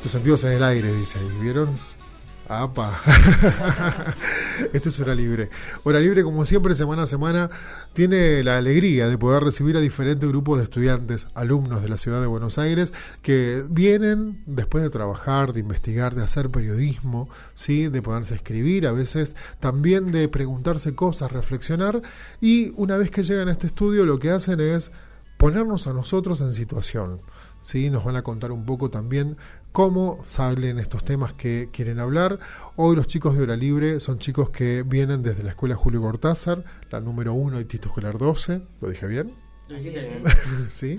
tus sentidos en el aire, dice ahí, ¿vieron? ¡Apa! Esto es Hora Libre. Hora Libre, como siempre, semana a semana, tiene la alegría de poder recibir a diferentes grupos de estudiantes, alumnos de la ciudad de Buenos Aires, que vienen después de trabajar, de investigar, de hacer periodismo, ¿sí? de poderse escribir, a veces también de preguntarse cosas, reflexionar, y una vez que llegan a este estudio, lo que hacen es ponernos a nosotros en situación. ¿sí? Nos van a contar un poco también cómo salen estos temas que quieren hablar. Hoy los chicos de Hora Libre son chicos que vienen desde la Escuela Julio Cortázar, la número 1 y Tito Escolar 12. ¿Lo dije bien? Bien. sí.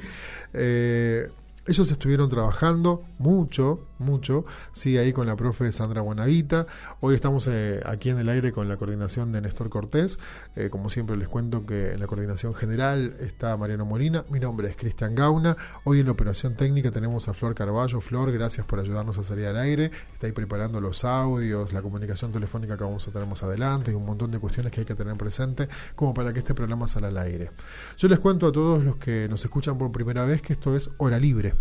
Eh, ellos estuvieron trabajando mucho, mucho, sí, ahí con la profe Sandra Buenavita. Hoy estamos eh, aquí en el aire con la coordinación de Néstor Cortés. Eh, como siempre les cuento que en la coordinación general está Mariano Molina. Mi nombre es Cristian Gauna. Hoy en la operación técnica tenemos a Flor Carballo. Flor, gracias por ayudarnos a salir al aire. Está ahí preparando los audios, la comunicación telefónica que vamos a tener más adelante y un montón de cuestiones que hay que tener presente como para que este programa salga al aire. Yo les cuento a todos los que nos escuchan por primera vez que esto es Hora Libre.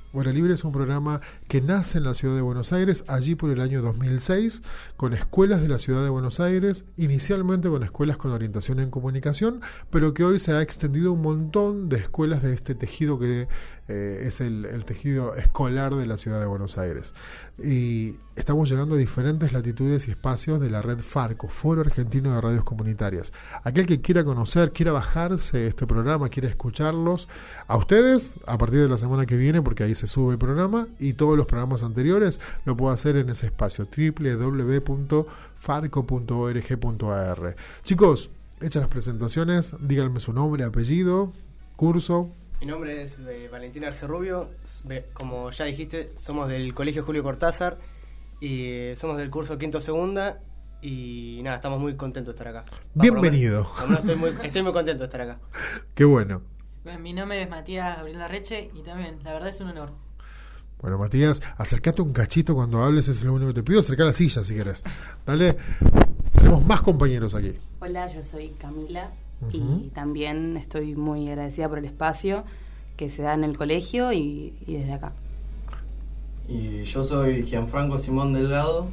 Hora Libre es un programa que nace en la ciudad de Buenos Aires, allí por el año 2006, con escuelas de la ciudad de Buenos Aires, inicialmente con escuelas con orientación en comunicación, pero que hoy se ha extendido un montón de escuelas de este tejido que eh, es el, tejido escolar de la ciudad de Buenos Aires. Y estamos llegando a diferentes latitudes y espacios de la red Farco, Foro Argentino de Radios Comunitarias. Aquel que quiera conocer, quiera bajarse este programa, quiera escucharlos, a ustedes, a partir de la semana que viene, porque ahí se sube el programa, y todos los programas anteriores, lo puedo hacer en ese espacio, www.farco.org.ar. Chicos, hechas las presentaciones, díganme su nombre, apellido, curso, mi nombre es eh, Valentina Arcerrubio, como ya dijiste, somos del Colegio Julio Cortázar y eh, somos del curso quinto segunda y nada, estamos muy contentos de estar acá. Bienvenido. estoy, muy, estoy muy contento de estar acá. Qué bueno. Mi nombre es Matías Gabriel Larreche y también, la verdad es un honor. Bueno, Matías, acércate un cachito cuando hables, es lo único que te pido, acerca la silla si querés. Dale, tenemos más compañeros aquí. Hola, yo soy Camila y también estoy muy agradecida por el espacio que se da en el colegio y, y desde acá. Y yo soy Gianfranco Simón Delgado,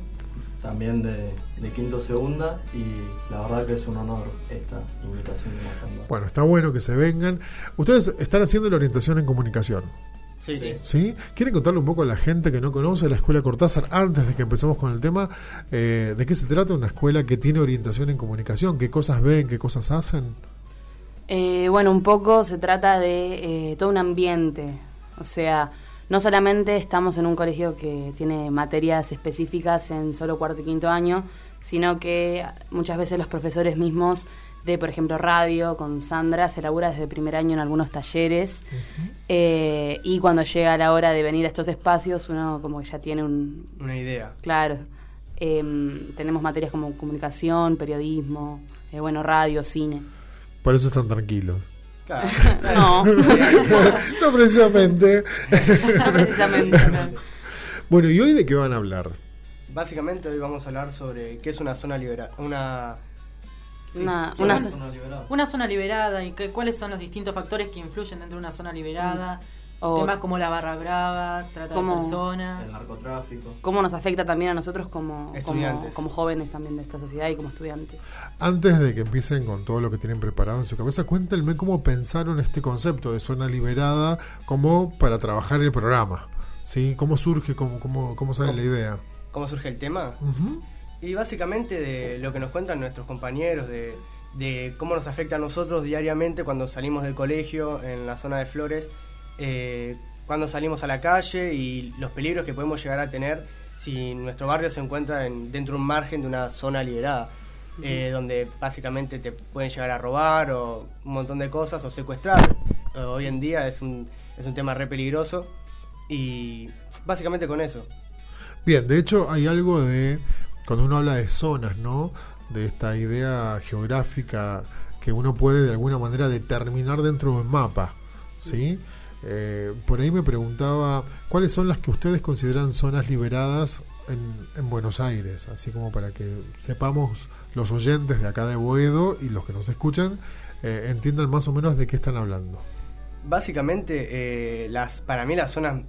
también de, de, Quinto Segunda, y la verdad que es un honor esta invitación han dado. Bueno, está bueno que se vengan. Ustedes están haciendo la orientación en comunicación. Sí, sí. ¿Sí? ¿Quieren contarle un poco a la gente que no conoce la Escuela Cortázar antes de que empecemos con el tema? Eh, ¿De qué se trata una escuela que tiene orientación en comunicación? ¿Qué cosas ven? ¿Qué cosas hacen? Eh, bueno, un poco se trata de eh, todo un ambiente. O sea, no solamente estamos en un colegio que tiene materias específicas en solo cuarto y quinto año, sino que muchas veces los profesores mismos de, por ejemplo, radio con Sandra, se labura desde primer año en algunos talleres. eh, y cuando llega la hora de venir a estos espacios, uno como que ya tiene un... Una idea. Claro. Eh, tenemos materias como comunicación, periodismo, eh, bueno, radio, cine. Por eso están tranquilos. Claro. no. no precisamente. no precisamente. bueno, ¿y hoy de qué van a hablar? Básicamente hoy vamos a hablar sobre qué es una zona liberada. Una Sí, una, sí, una, una, zona liberada. una, zona liberada. y que, cuáles son los distintos factores que influyen dentro de una zona liberada. O Temas como la barra brava, trata ¿Cómo? de personas. El narcotráfico. cómo nos afecta también a nosotros como, como, Estudiantes. como jóvenes también de esta sociedad y como estudiantes. Antes de que empiecen con todo lo que tienen preparado en su cabeza, cuéntenme cómo pensaron este concepto de zona liberada como para trabajar el programa. ¿Sí? ¿Cómo surge? ¿Cómo, cómo, cómo sale la idea? ¿Cómo surge el tema? Ujú. Y básicamente de lo que nos cuentan nuestros compañeros, de, de cómo nos afecta a nosotros diariamente cuando salimos del colegio en la zona de Flores, eh, cuando salimos a la calle y los peligros que podemos llegar a tener si nuestro barrio se encuentra en- dentro de un margen de una zona liberada, eh, donde básicamente te pueden llegar a robar o un montón de cosas o secuestrar. Eh, hoy en día es un, es un tema re peligroso y básicamente con eso. Bien, de hecho hay algo de, cuando uno habla de zonas, ¿no? De esta idea geográfica que uno puede de alguna manera determinar dentro de un mapa, ¿sí? Eh, por ahí me preguntaba, ¿cuáles son las que ustedes consideran zonas liberadas en, Buenos Aires? Así como para que sepamos los oyentes de acá de Boedo y los que nos escuchan eh, entiendan más o menos de qué están hablando. Básicamente, eh, las, para mí las zonas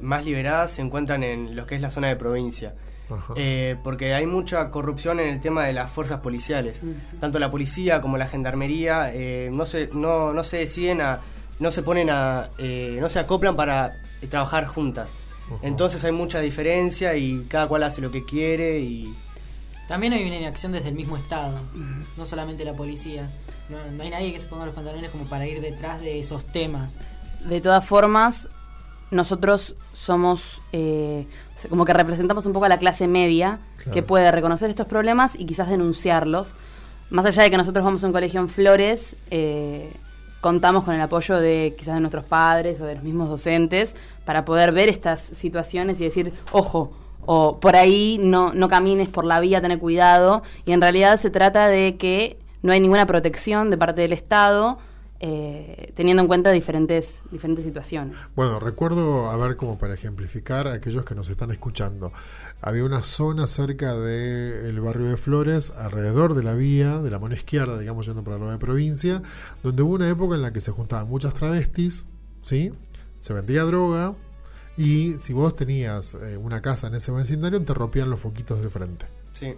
más liberadas se encuentran en lo que es la zona de provincia. porque hay mucha corrupción en el tema de las fuerzas policiales. Tanto la policía como la gendarmería no, se, no, no se deciden a no se ponen a, eh, no se acoplan para trabajar juntas. Entonces hay mucha diferencia y cada cual hace lo que quiere y... También hay una inacción desde el mismo Estado, no solamente la policía. No, hay nadie que se ponga los pantalones como para ir detrás de esos temas. De todas formas, nosotros somos eh, como que representamos un poco a la clase media que puede reconocer estos problemas y quizás denunciarlos. Más allá de que nosotros vamos a un colegio en Flores, eh, contamos con el apoyo de quizás de nuestros padres o de los mismos docentes para poder ver estas situaciones y decir, ojo, o por ahí no, no camines por la vía, tener cuidado. Y en realidad se trata de que no hay ninguna protección de parte del Estado eh, teniendo en cuenta diferentes, diferentes situaciones. Bueno, recuerdo, a ver, como para ejemplificar a aquellos que nos están escuchando, había una zona cerca del barrio de Flores, alrededor de la vía, de la mano izquierda, digamos, yendo para la de provincia, donde hubo una época en la que se juntaban muchas travestis, ¿sí? Se vendía droga, y si vos tenías eh, una casa en ese vecindario, te rompían los foquitos de frente. Sí.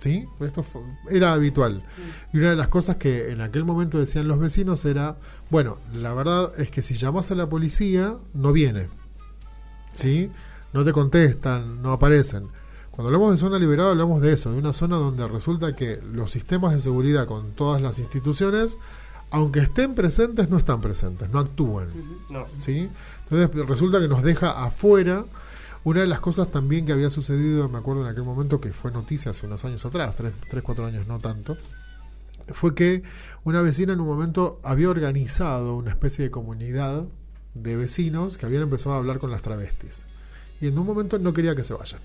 ¿Sí? Esto era habitual. Y una de las cosas que en aquel momento decían los vecinos era, bueno, la verdad es que si llamas a la policía, no viene. ¿Sí? No te contestan, no aparecen. Cuando hablamos de zona liberada hablamos de eso, de una zona donde resulta que los sistemas de seguridad con todas las instituciones, aunque estén presentes, no están presentes, no actúan. ¿sí? Entonces resulta que nos deja afuera una de las cosas también que había sucedido, me acuerdo en aquel momento que fue noticia hace unos años atrás, tres, tres cuatro años no tanto, fue que una vecina en un momento había organizado una especie de comunidad de vecinos que habían empezado a hablar con las travestis. Y en un momento no quería que se vayan.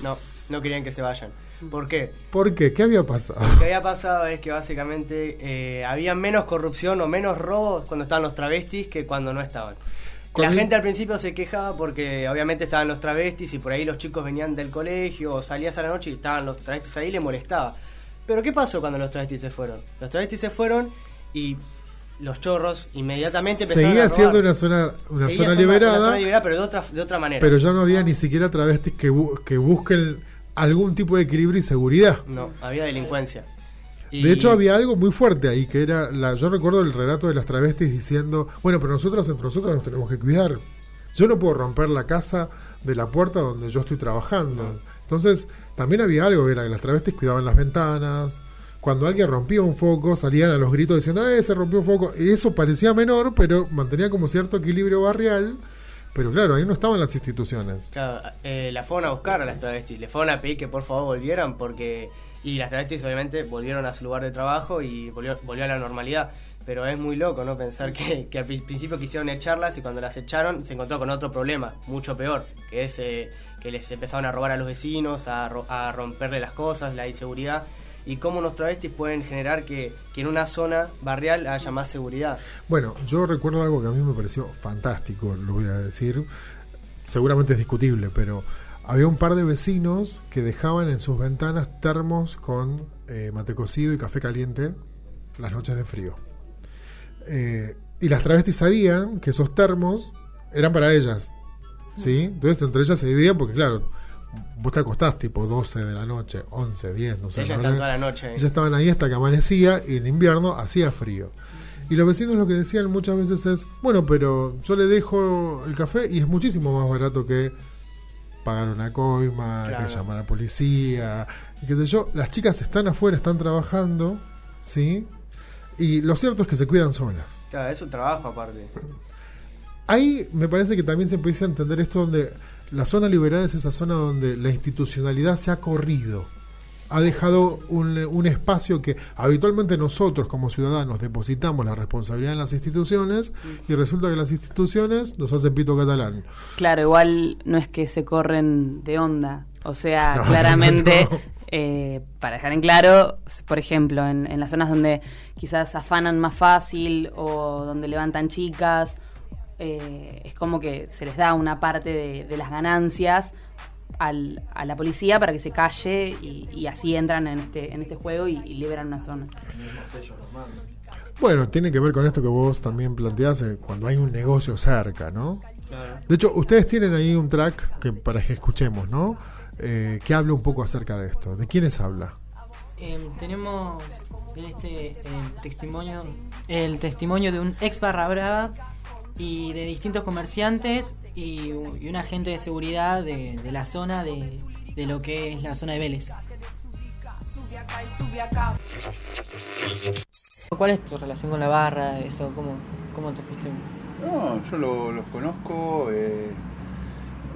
No, no querían que se vayan. ¿Por qué? ¿Por qué? ¿Qué había pasado? Lo que había pasado es que básicamente eh, había menos corrupción o menos robos cuando estaban los travestis que cuando no estaban. La gente al principio se quejaba porque obviamente estaban los travestis y por ahí los chicos venían del colegio o salías a la noche y estaban los travestis ahí y les molestaba. Pero ¿qué pasó cuando los travestis se fueron? Los travestis se fueron y los chorros inmediatamente empezaron Seguía siendo una zona, una zona liberada. Una zona liberada, pero de otra, de otra manera. Pero ya no había ni siquiera travestis que, que busquen algún tipo de equilibrio y seguridad. No, había delincuencia. De hecho, había algo muy fuerte ahí, que era, la, yo recuerdo el relato de las travestis diciendo, bueno, pero nosotras entre nosotras nos tenemos que cuidar. Yo no puedo romper la casa de la puerta donde yo estoy trabajando. Entonces, también había algo, era que las travestis cuidaban las ventanas. Cuando alguien rompía un foco, salían a los gritos diciendo, ¡eh, se rompió un foco! Y eso parecía menor, pero mantenía como cierto equilibrio barrial. Pero claro, ahí no estaban las instituciones. Claro, eh, la fueron a buscar a las travestis, le fueron a pedir que por favor volvieran porque y las travestis obviamente volvieron a su lugar de trabajo y volvió, volvió a la normalidad. Pero es muy loco, ¿no? Pensar que, al principio quisieron echarlas y cuando las echaron se encontró con otro problema, mucho peor, que es eh, que les empezaron a robar a los vecinos, a, a romperle las cosas, la inseguridad y cómo los travestis pueden generar que, que, en una zona barrial haya más seguridad. Bueno, yo recuerdo algo que a mí me pareció fantástico, lo voy a decir, seguramente es discutible, pero había un par de vecinos que dejaban en sus ventanas termos con eh, mate cocido y café caliente las noches de frío. Eh, y las travestis sabían que esos termos eran para ellas. ¿Sí? Entonces entre ellas se dividían porque, claro, vos te acostás tipo 12 de la noche, 11, 10, no sé. Ellas estaban toda la noche. Ellas estaban ahí hasta que amanecía y en invierno hacía frío. Y los vecinos lo que decían muchas veces es, bueno, pero yo le dejo el café y es muchísimo más barato que pagar una coima, que llamar a la policía, y qué sé yo. Las chicas están afuera, están trabajando, ¿sí? Y lo cierto es que se cuidan solas. Claro, es un trabajo aparte. Ahí me parece que también se empieza a entender esto donde la zona liberada es esa zona donde la institucionalidad se ha corrido. Ha dejado un, un, espacio que habitualmente nosotros como ciudadanos depositamos la responsabilidad en las instituciones y resulta que las instituciones nos hacen pito catalán. Claro, igual no es que se corren de onda, o sea, claramente, Eh, para dejar en claro, por ejemplo, en, en, las zonas donde quizás afanan más fácil o donde levantan chicas, eh, es como que se les da una parte de, de las ganancias al, a la policía para que se calle y, y así entran en este, en este juego y, y liberan una zona. Bueno, tiene que ver con esto que vos también planteás, eh, cuando hay un negocio cerca, ¿no? Claro. De hecho, ustedes tienen ahí un track que para que escuchemos, ¿no? Eh, que habla un poco acerca de esto. ¿De quiénes habla? Eh, tenemos en este el testimonio el testimonio de un ex barra brava y de distintos comerciantes y, y un agente de seguridad de, de la zona de, de, lo que es la zona de Vélez. ¿Cuál es tu relación con la barra? Eso, ¿cómo, cómo te fuiste? No, yo lo, los conozco. Eh,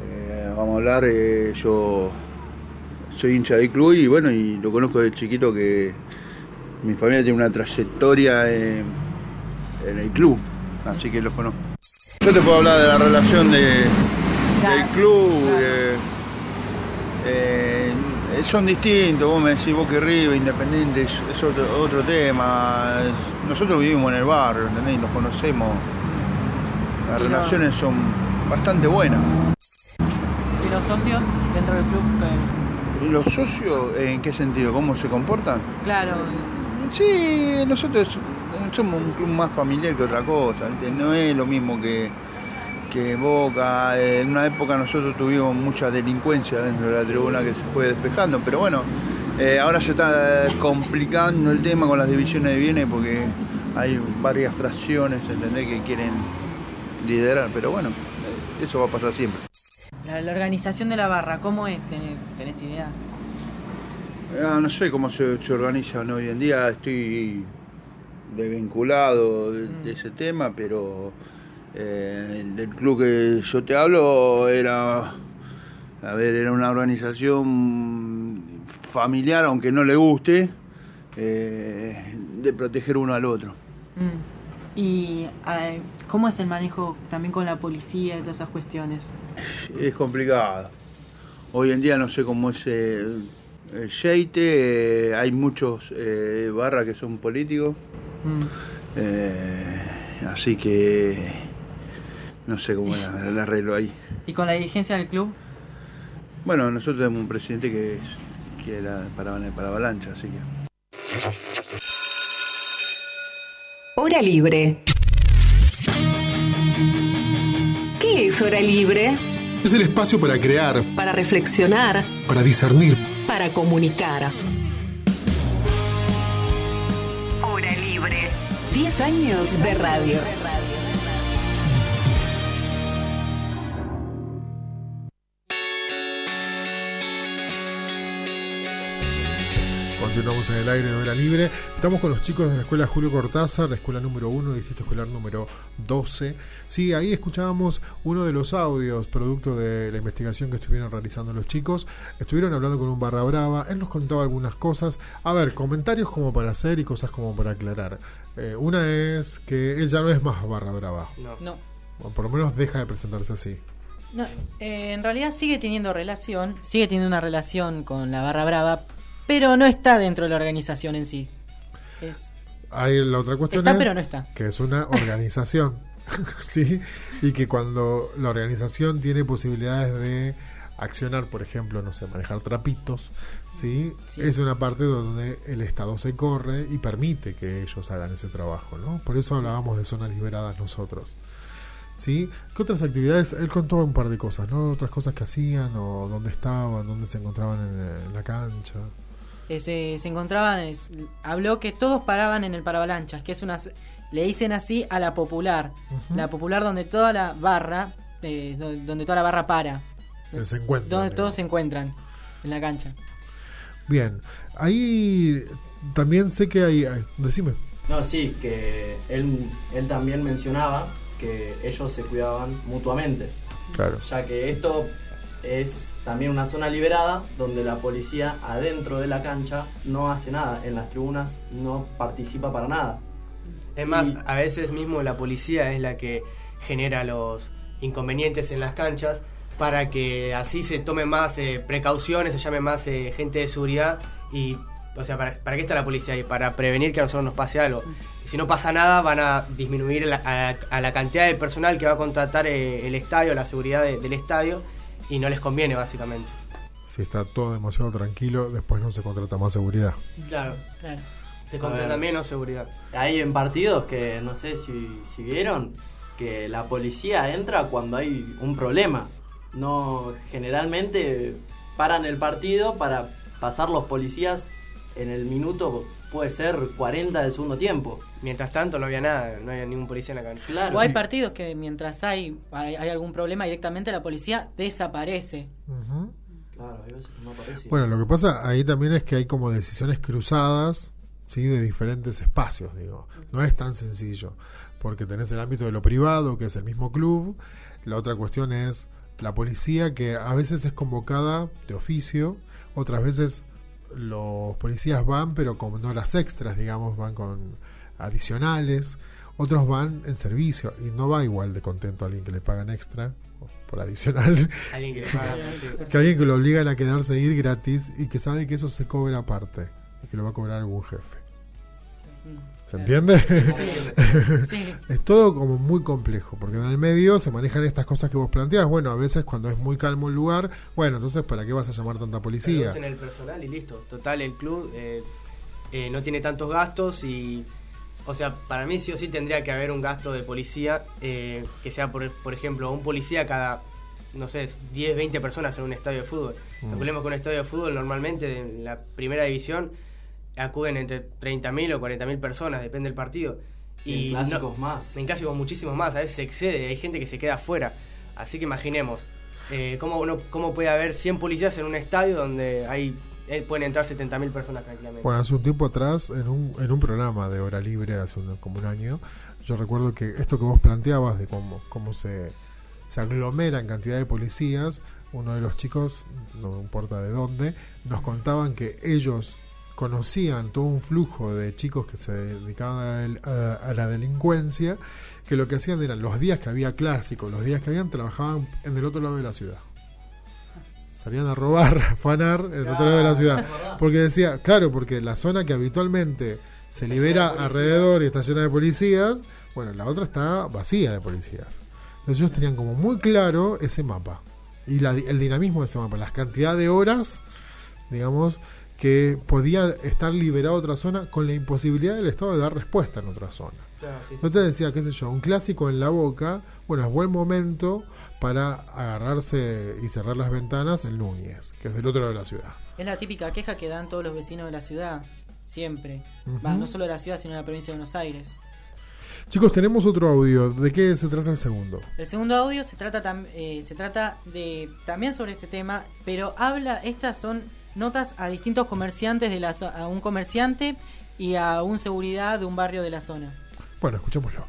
eh, vamos a hablar, eh, yo soy hincha del club y bueno, y lo conozco de chiquito que mi familia tiene una trayectoria en, en el club, así que los conozco. Yo te puedo hablar de la relación de, del club. eh, eh, son distintos, vos me decís Boca y River, Independiente, es, otro, otro tema. Nosotros vivimos en el barrio, ¿entendés? Nos conocemos. Las Y no- relaciones son bastante buenas. ¿Y los socios dentro del club? que- ¿Los socios en qué sentido? ¿Cómo se comportan? Claro, Sí, nosotros somos un club más familiar que otra cosa, no es lo mismo que, que Boca. En una época nosotros tuvimos mucha delincuencia dentro de la tribuna que se fue despejando, pero bueno, eh, ahora se está complicando el tema con las divisiones de bienes porque hay varias fracciones, ¿entendés? Que quieren liderar, pero bueno, eh, eso va a pasar siempre. la, la organización de la barra, ¿cómo es? ¿Tenés, tenés idea? Ah, no sé cómo se, se organizan hoy en día, estoy desvinculado de, de ese tema, pero eh, el del club que yo te hablo era, a ver, era una organización familiar, aunque no le guste, eh, de proteger uno al otro. Mm. ¿Y cómo es el manejo también con la policía y todas esas cuestiones? Es complicado. Hoy en día no sé cómo es eh, el Sheite, eh, hay muchos eh, barras que son políticos. Mm. Eh, así que no sé cómo es el arreglo ahí. ¿Y con la dirigencia del club? Bueno, nosotros tenemos un presidente que es que era para, para avalancha, así que. Hora libre. ¿Qué es hora libre? Es el espacio para crear, para reflexionar, para discernir. Para comunicar. Hora libre. 10 años de radio. Continuamos en el aire de hora libre. Estamos con los chicos de la escuela Julio Cortázar, la escuela número 1, distrito escolar número 12. Sí, ahí escuchábamos uno de los audios, producto de la investigación que estuvieron realizando los chicos. Estuvieron hablando con un barra brava, él nos contaba algunas cosas. A ver, comentarios como para hacer y cosas como para aclarar. Eh, una es que él ya no es más barra brava, No. No. o por lo menos deja de presentarse así. No, eh, en realidad sigue teniendo relación, sigue teniendo una relación con la Barra Brava, pero no está dentro de la organización en sí. Es, Ahí la otra cuestión Está, es pero no está. que es una organización, ¿sí? Y que cuando la organización tiene posibilidades de accionar, por ejemplo, no sé, manejar trapitos, ¿sí? Sí. Es una parte donde el Estado se corre y permite que ellos hagan ese trabajo, ¿no? Por eso hablábamos de zonas liberadas nosotros. ¿Sí? ¿Qué otras actividades? Él contó un par de cosas, ¿no? Otras cosas que hacían o dónde estaban, dónde se encontraban en, en la cancha. Eh, se, se encontraban, es- habló que todos paraban en el paravalanchas, que es una, le dicen así a la popular, la popular donde toda la barra, eh, do- donde toda la barra para, se encuentran. donde digamos. todos se encuentran en la cancha. Bien, ahí también sé que hay... ay, decime. No, sí, que él, él también mencionaba que ellos se cuidaban mutuamente, Claro. ya que esto es también una zona liberada donde la policía adentro de la cancha no hace nada, en las tribunas no participa para nada. Es más, a veces mismo la policía es la que genera los inconvenientes en las canchas para que así se tome más eh, precauciones, se llame más eh, gente de seguridad y, o sea, ¿para, ¿para qué está la policía ahí? Para prevenir que a nosotros nos pase algo. Si no pasa nada, van a disminuir la- a, a la cantidad de personal que va a contratar eh, el estadio, la seguridad de- del estadio, y no les conviene, básicamente. Si está todo demasiado tranquilo, después no se contrata más seguridad. Claro, Claro. se A contrata menos seguridad. Hay en partidos que no sé si, si vieron que la policía entra cuando hay un problema. No, generalmente paran el partido para pasar los policías en el minuto, puede ser 40 del segundo tiempo. Mientras tanto no había nada, no había ningún policía en la cancha. Claro. O hay partidos que mientras hay, hay, hay algún problema directamente la policía desaparece. Claro, hay veces que no aparece. Bueno, lo que pasa ahí también es que hay como decisiones cruzadas, ¿sí? De diferentes espacios, digo. No es tan sencillo, porque tenés el ámbito de lo privado, que es el mismo club. La otra cuestión es la policía, que a veces es convocada de oficio, otras veces los policías van, pero con horas extras, digamos, van con adicionales. Otros van en servicio y no va igual de contento a alguien que le pagan extra por adicional Alguien que le paga. sí. que alguien que lo obligan a quedarse a ir gratis y que sabe que eso se cobra aparte y que lo va a cobrar algún jefe. ¿Se entiende? Sí. es todo como muy complejo, porque en el medio se manejan estas cosas que vos planteas. Bueno, a veces cuando es muy calmo el lugar, bueno, entonces ¿para qué vas a llamar tanta policía? Reducen el personal y listo. Total, el club eh, eh, no tiene tantos gastos y. O sea, para mí sí o sí tendría que haber un gasto de policía eh, que sea, por, por ejemplo, un policía cada, no sé, 10, 20 personas en un estadio de fútbol. El Mm. problema es que un estadio de fútbol normalmente en la primera división acuden entre 30.000 o 40.000 personas, depende del partido. Y en no- clásicos más. En clásicos muchísimos más, a veces se excede, hay gente que se queda afuera. Así que imaginemos, eh, ¿cómo, uno, ¿cómo puede haber 100 policías en un estadio donde hay eh, pueden entrar 70.000 personas tranquilamente? Bueno, hace un tiempo atrás, en un, en un programa de hora libre, hace un- como un año, yo recuerdo que esto que vos planteabas de cómo, cómo se, se aglomera en cantidad de policías, uno de los chicos, no importa de dónde, nos contaban que ellos conocían todo un flujo de chicos que se dedicaban a, a- a la delincuencia, que lo que hacían eran los días que había clásicos, los días que habían, trabajaban en el otro lado de la ciudad. Salían a robar, a afanar en el otro lado de la ciudad. Porque decía, claro, porque la zona que habitualmente se libera alrededor y está llena de policías, bueno, la otra está vacía de policías. Entonces ellos tenían como muy claro ese mapa y la- el dinamismo de ese mapa, las cantidades de horas, digamos, que podía estar liberada otra zona con la imposibilidad del Estado de dar respuesta en otra zona. Claro, sí, sí. No te decía, qué sé yo, un clásico en la boca, bueno, es buen momento para agarrarse y cerrar las ventanas en Núñez, que es del otro lado de la ciudad. Es la típica queja que dan todos los vecinos de la ciudad, siempre. Va, no solo de la ciudad, sino de la provincia de Buenos Aires. Chicos, tenemos otro audio. ¿De qué se trata el segundo? El segundo audio se trata, eh, se trata de también sobre este tema, pero habla, estas son notas a distintos comerciantes de la a un comerciante y a un seguridad de un barrio de la zona. Bueno, escuchémoslo.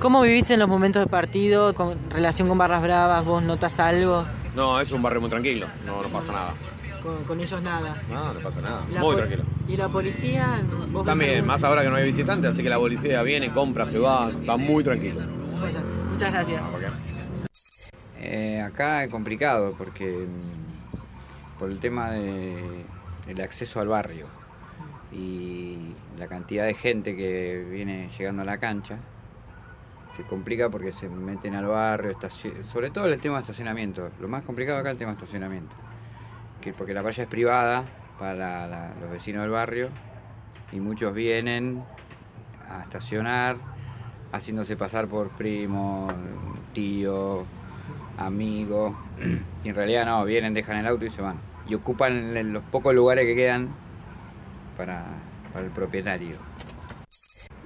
¿Cómo vivís en los momentos de partido con relación con Barras Bravas? ¿Vos notas algo? No, es un barrio muy tranquilo, no, no pasa nada. Con, con ellos nada. No, no pasa nada, La muy tranquilo. ¿Y la policía? ¿Vos ves También, algún- más ahora que no hay visitantes, así que la policía viene, compra, se va, va muy tranquilo. Muchas gracias. ¿Por qué? Eh, acá es complicado porque mm, por el tema de, del acceso al barrio y la cantidad de gente que viene llegando a la cancha se complica porque se meten al barrio, sobre todo el tema de estacionamiento. Lo más complicado acá es el tema de estacionamiento, que porque la valla es privada para los vecinos del barrio y muchos vienen a estacionar haciéndose pasar por primo, tío, amigo, y en realidad no, vienen, dejan el auto y se van. Y ocupan los pocos lugares que quedan para, para el propietario.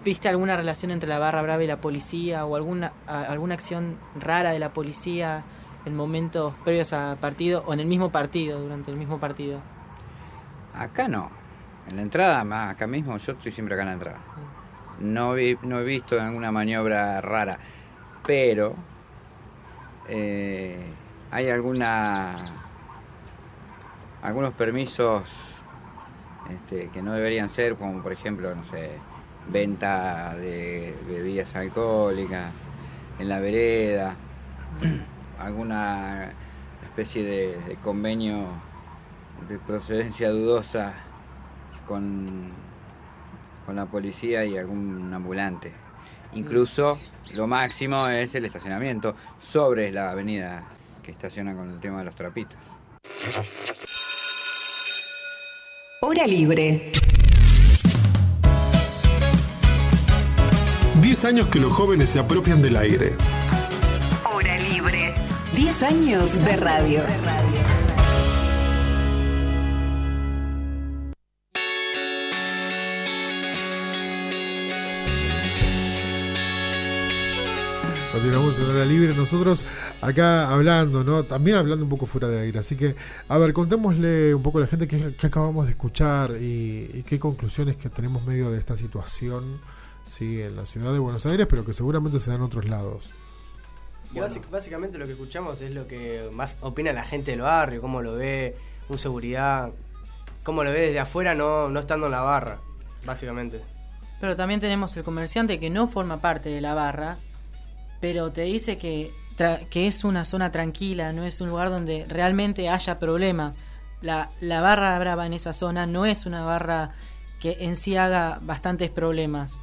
¿Viste alguna relación entre la barra brava y la policía o alguna, alguna acción rara de la policía en momentos previos a partido o en el mismo partido, durante el mismo partido? Acá no, en la entrada, más acá mismo, yo estoy siempre acá en la entrada. No, vi- no he visto alguna maniobra rara, pero eh, hay alguna algunos permisos este, que no deberían ser, como por ejemplo, no sé, venta de bebidas alcohólicas en la vereda, alguna especie de, convenio de procedencia dudosa con, con la policía y algún ambulante. Incluso lo máximo es el estacionamiento sobre la avenida que estaciona con el tema de los trapitos. Hora libre. 10 años que los jóvenes se apropian del aire. Hora libre. 10 años de radio. Continuamos en hora libre, nosotros acá hablando, ¿no? También hablando un poco fuera de aire. Así que, a ver, contémosle un poco a la gente qué, acabamos de escuchar y, qué conclusiones que tenemos medio de esta situación, sí, en la ciudad de Buenos Aires, pero que seguramente se da en otros lados. básicamente lo que escuchamos es lo que más opina la gente del barrio, cómo lo ve un seguridad, cómo lo ve desde afuera no, no estando en la barra, básicamente. Pero también tenemos el comerciante que no forma parte de la barra pero te dice que, que es una zona tranquila, no es un lugar donde realmente haya problema. La, la barra brava en esa zona no es una barra que en sí haga bastantes problemas.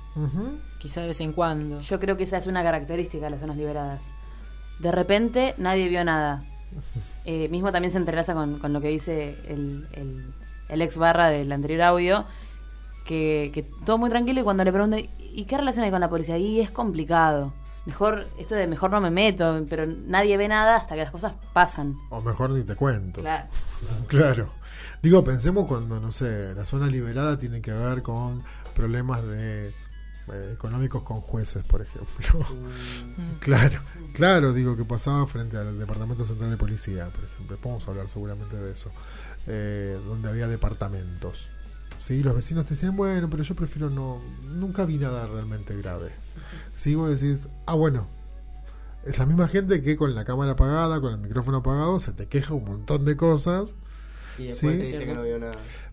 Quizá de vez en cuando. Yo creo que esa es una característica de las zonas liberadas. De repente nadie vio nada. Eh, mismo también se entrelaza con, con lo que dice el, el, el, ex barra del anterior audio, que, que todo muy tranquilo y cuando le pregunta, ¿y qué relación hay con la policía? Y es complicado mejor, esto de mejor no me meto, pero nadie ve nada hasta que las cosas pasan. O mejor ni te cuento. Claro. claro. Digo, pensemos cuando, no sé, la zona liberada tiene que ver con problemas de eh, económicos con jueces, por ejemplo. Mm. claro, claro, digo que pasaba frente al Departamento Central de Policía, por ejemplo. Podemos hablar seguramente de eso. Eh, donde había departamentos. Sí, los vecinos te decían, bueno, pero yo prefiero no. Nunca vi nada realmente grave. Sí, vos decís, ah, bueno, es la misma gente que con la cámara apagada, con el micrófono apagado, se te queja un montón de cosas. Y después te dice que no vio nada.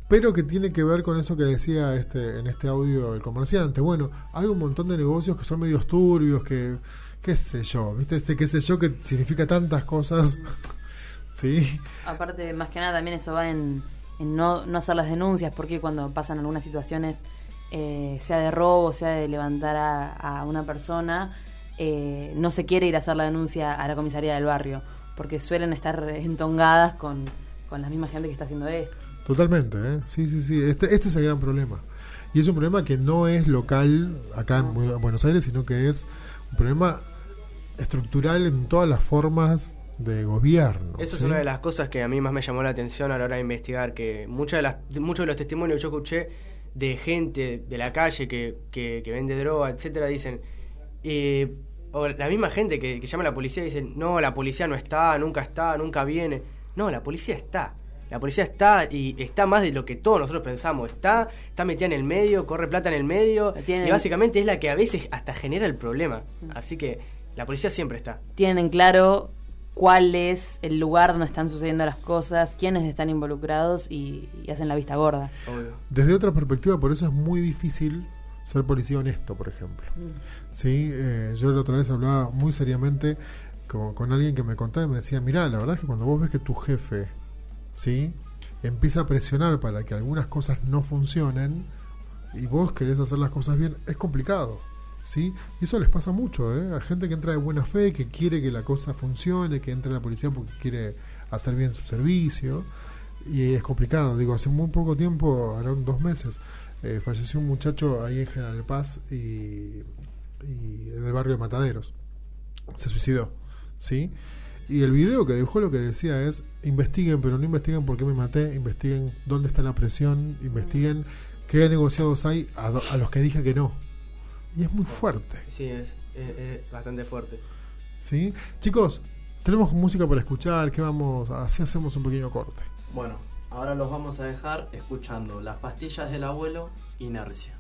Pero que tiene que ver con eso que decía este en este audio el comerciante. Bueno, hay un montón de negocios que son medios turbios, que qué sé yo, ¿viste? Ese qué sé yo que significa tantas cosas. ¿Sí? Aparte, más que nada, también eso va en en no, no hacer las denuncias, porque cuando pasan algunas situaciones, eh, sea de robo, sea de levantar a, una persona, eh, no se quiere ir a hacer la denuncia a la comisaría del barrio, porque suelen estar entongadas con, con la misma gente que está haciendo esto. Totalmente, ¿eh? sí, sí, sí, este, este es el gran problema. Y es un problema que no es local acá en Buenos Aires, sino que es un problema estructural en todas las formas de gobierno. Eso es una de las cosas que a mí más me llamó la atención a la hora de investigar, que muchas de las, muchos de los testimonios que yo escuché de gente de la calle que, que, vende droga, etcétera, dicen, eh, o la misma gente que, llama a la policía y dicen, no, la policía no está, nunca está, nunca viene. No, la policía está. La policía está y está más de lo que todos nosotros pensamos. Está, está metida en el medio, corre plata en el medio. Y básicamente es la que a veces hasta genera el problema. Así que la policía siempre está. Tienen claro cuál es el lugar donde están sucediendo las cosas, quiénes están involucrados y, hacen la vista gorda. Desde otra perspectiva, por eso es muy difícil ser policía honesto, por ejemplo. Mm. Sí, eh, yo la otra vez hablaba muy seriamente con, alguien que me contaba y me decía, mira, la verdad es que cuando vos ves que tu jefe, ¿sí? Empieza a presionar para que algunas cosas no funcionen y vos querés hacer las cosas bien, es complicado. ¿Sí? Y eso les pasa mucho, ¿eh? A gente que entra de buena fe, que quiere que la cosa funcione, que entra la policía porque quiere hacer bien su servicio. Y es complicado, digo, hace muy poco tiempo, ahora dos meses, eh, falleció un muchacho ahí en General Paz y, y en el barrio de Mataderos. Se suicidó, ¿sí? Y el video que dejó lo que decía es, investiguen, pero no investiguen por qué me maté, investiguen dónde está la presión, investiguen qué negociados hay a, a los que dije que no. Y es muy fuerte. Sí, es, bastante fuerte. ¿Sí? Chicos, tenemos música para escuchar, ¿qué vamos? Así hacemos un pequeño corte. Bueno, ahora los vamos a dejar escuchando Las pastillas del abuelo, Inercia.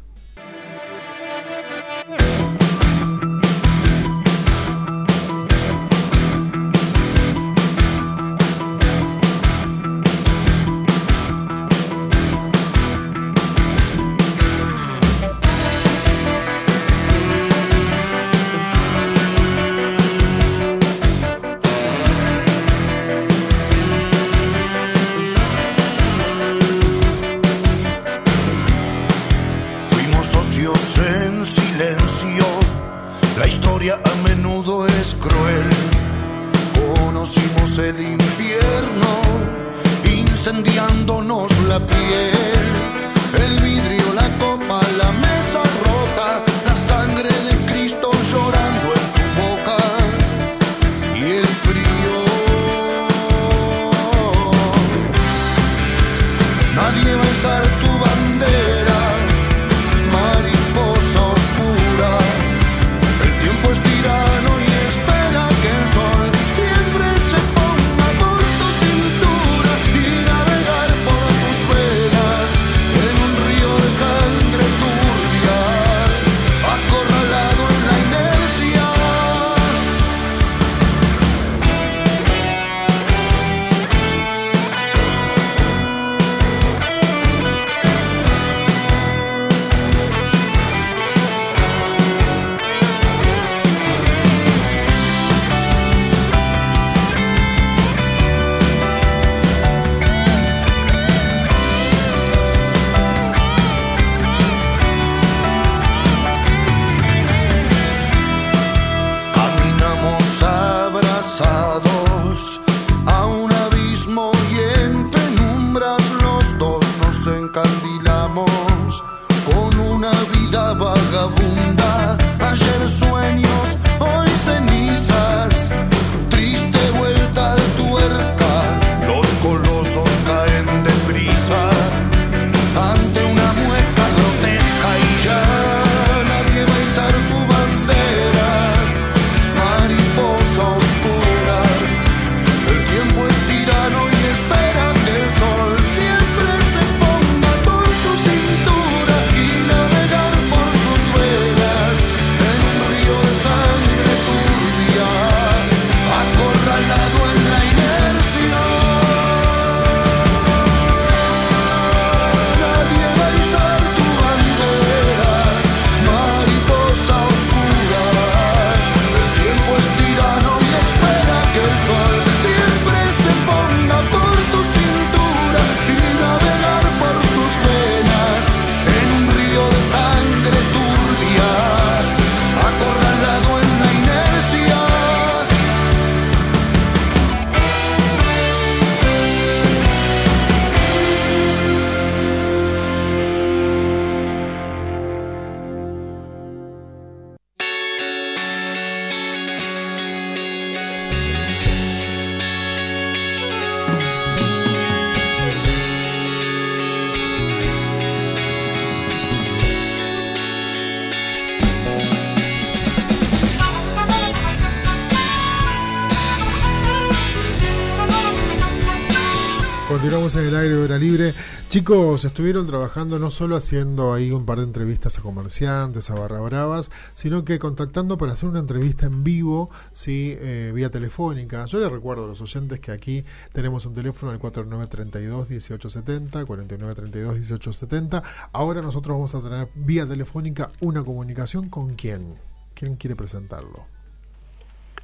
Continuamos en el aire de hora libre. Chicos, estuvieron trabajando no solo haciendo ahí un par de entrevistas a comerciantes, a barra bravas, sino que contactando para hacer una entrevista en vivo, sí, eh, vía telefónica. Yo les recuerdo a los oyentes que aquí tenemos un teléfono al 4932-1870, 4932-1870. Ahora nosotros vamos a tener vía telefónica una comunicación con quién. ¿Quién quiere presentarlo?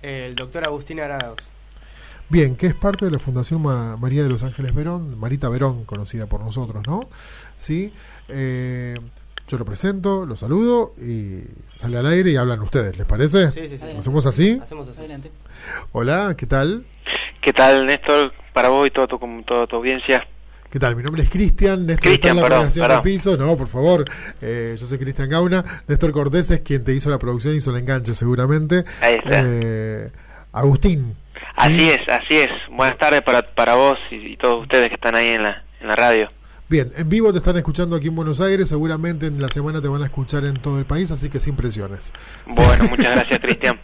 El doctor Agustín Arauz. Bien, que es parte de la Fundación Ma- María de los Ángeles Verón, Marita Verón, conocida por nosotros, ¿no? Sí. eh, yo lo presento, lo saludo y sale al aire y hablan ustedes, ¿les parece? Sí, sí, sí. ¿Hacemos así? Hacemos así. Adelante. Hola, ¿qué tal? ¿Qué tal, Néstor? Para vos y toda tu, toda tu audiencia. ¿Qué tal? Mi nombre es Cristian, Néstor Cristian, está en la perdón, de piso. No, por favor, eh, yo soy Cristian Gauna. Néstor Cortés es quien te hizo la producción, hizo el enganche seguramente. Ahí está. Eh, Agustín. ¿Sí? Así es, así es. Buenas tardes para, para vos y, y todos ustedes que están ahí en la, en la radio. Bien, en vivo te están escuchando aquí en Buenos Aires, seguramente en la semana te van a escuchar en todo el país, así que sin presiones. Bueno, muchas gracias, Cristian.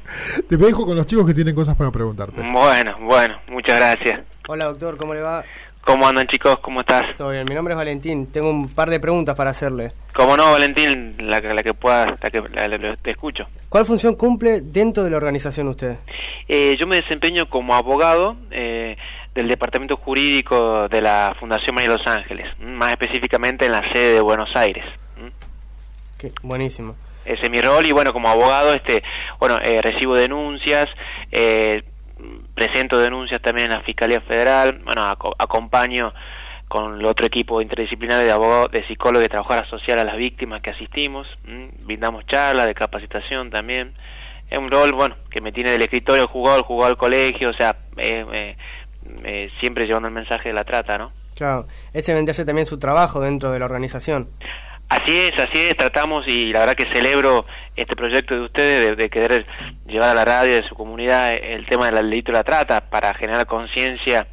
Te dejo con los chicos que tienen cosas para preguntarte. Bueno, bueno, muchas gracias. Hola doctor, ¿cómo le va? ¿Cómo andan, chicos? ¿Cómo estás? Todo bien, mi nombre es Valentín. Tengo un par de preguntas para hacerle. Como no, Valentín, la, que- la que pueda, la que la- la- te escucho. ¿Cuál función cumple dentro de la organización usted? Eh, yo me desempeño como abogado eh, del Departamento Jurídico de la Fundación María de Los Ángeles, más específicamente en la sede de Buenos Aires. Qué buenísimo. Ese es mi rol y bueno, como abogado, este, bueno, eh, recibo denuncias, eh, presento denuncias también en la Fiscalía Federal, bueno, aco- acompaño con el otro equipo interdisciplinario de abogados, de psicólogos y trabajadora social a las víctimas que asistimos, ¿m? brindamos charlas de capacitación también. Es un rol, bueno, que me tiene del escritorio al jugador, jugador al colegio, o sea, eh, eh, siempre llevando el mensaje de la trata, ¿no? Claro, ese vendría a ser también su trabajo dentro de la organización. Así es, así es, tratamos y la verdad que celebro este proyecto de ustedes de, querer llevar a la radio de su comunidad el tema del delito de la trata para generar conciencia,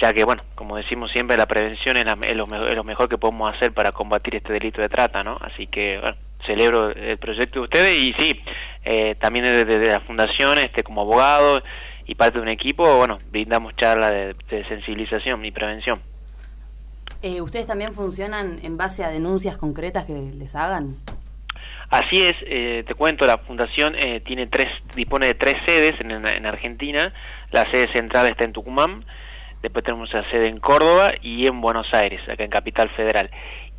ya que, bueno, como decimos siempre, la prevención es, lo, mejor que podemos hacer para combatir este delito de trata, ¿no? Así que, bueno, celebro el proyecto de ustedes y sí, eh, también desde, la fundación, este, como abogado y parte de un equipo, bueno, brindamos charla de sensibilización y prevención. Eh, ¿Ustedes también funcionan en base a denuncias concretas que les hagan? Así es, eh, te cuento, la fundación eh, tiene tres, dispone de tres sedes en, en, Argentina. La sede central está en Tucumán, después tenemos la sede en Córdoba y en Buenos Aires, acá en Capital Federal.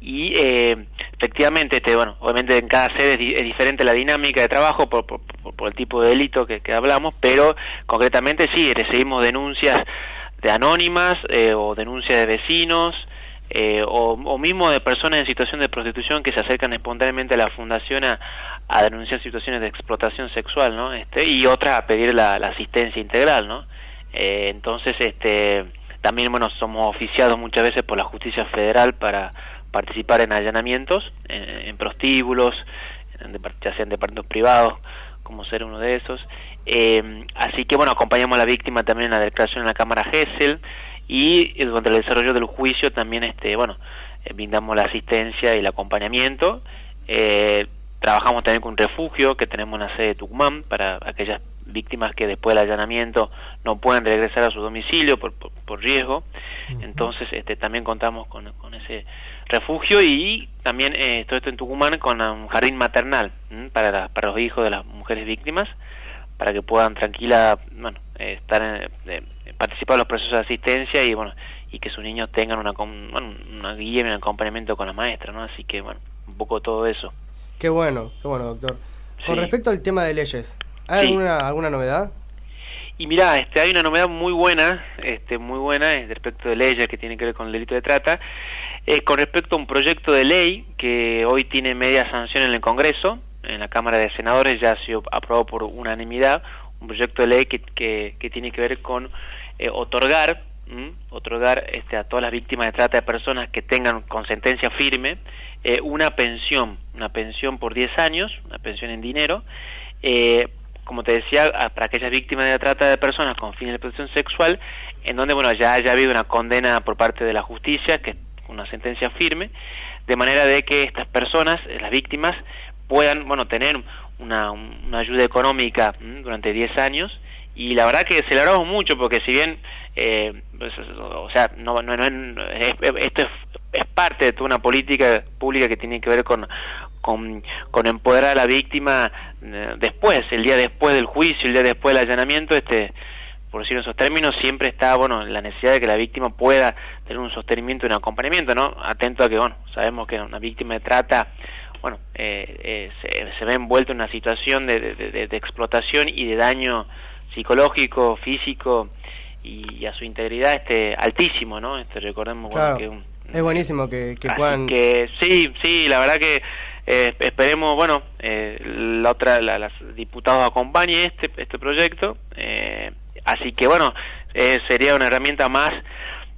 Y efectivamente, este, bueno, obviamente en cada sede es, diferente la dinámica de trabajo por, por, por el tipo de delito que, que, hablamos, pero concretamente sí, recibimos denuncias de anónimas o denuncias de vecinos eh, o, mismo de personas en situación de prostitución que se acercan espontáneamente a la fundación a, denunciar situaciones de explotación sexual, ¿no? Este, y otras a pedir la, asistencia integral, ¿no? Eh, entonces, este, también, bueno, somos oficiados muchas veces por la justicia federal para participar en allanamientos, en, prostíbulos, ya sean departamentos privados, como ser uno de esos. Eh, así que, bueno, acompañamos a la víctima también en la declaración en la Cámara GESEL, y durante el desarrollo del juicio también este bueno eh, brindamos la asistencia y el acompañamiento. Eh, trabajamos también con un refugio que tenemos en la sede de Tucumán para aquellas víctimas que después del allanamiento no pueden regresar a su domicilio por, por, riesgo. Entonces este también contamos con, con ese refugio y también eh, todo esto en Tucumán con un jardín maternal para, para los hijos de las mujeres víctimas para que puedan tranquila bueno estar en, participar en los procesos de asistencia y bueno y que sus niños tengan una una guía y un acompañamiento con la maestra no así que bueno un poco todo eso. Qué bueno qué bueno doctor. Con respecto al tema de leyes hay alguna alguna novedad y mira este hay una novedad muy buena este muy buena respecto de leyes que tiene que ver con el delito de trata eh, con respecto a un proyecto de ley que hoy tiene media sanción en el Congreso en la Cámara de Senadores ya ha sido aprobado por unanimidad un proyecto de ley que, que, tiene que ver con eh, otorgar otorgar este, a todas las víctimas de trata de personas que tengan con sentencia firme eh, una pensión, una pensión por 10 años, una pensión en dinero, eh, como te decía, para aquellas víctimas de trata de personas con fines de protección sexual, en donde bueno ya haya habido una condena por parte de la justicia, que una sentencia firme, de manera de que estas personas, las víctimas, puedan bueno tener una, una ayuda económica durante 10 años y la verdad que celebramos mucho porque si bien eh, pues, o sea no, no, no esto es, es, parte de toda una política pública que tiene que ver con con, con empoderar a la víctima eh, después el día después del juicio el día después del allanamiento este por decir esos términos siempre está bueno la necesidad de que la víctima pueda tener un sostenimiento y un acompañamiento no atento a que bueno sabemos que una víctima trata bueno eh, se, se, ve envuelta en una situación de, de, de explotación y de daño psicológico, físico y a su integridad este altísimo, ¿no? Este recordemos que es buenísimo que, que puedan que sí, sí, la verdad que eh, esperemos, bueno, eh, la otra la, las diputados acompañe este este proyecto, eh, así que bueno, sería una herramienta más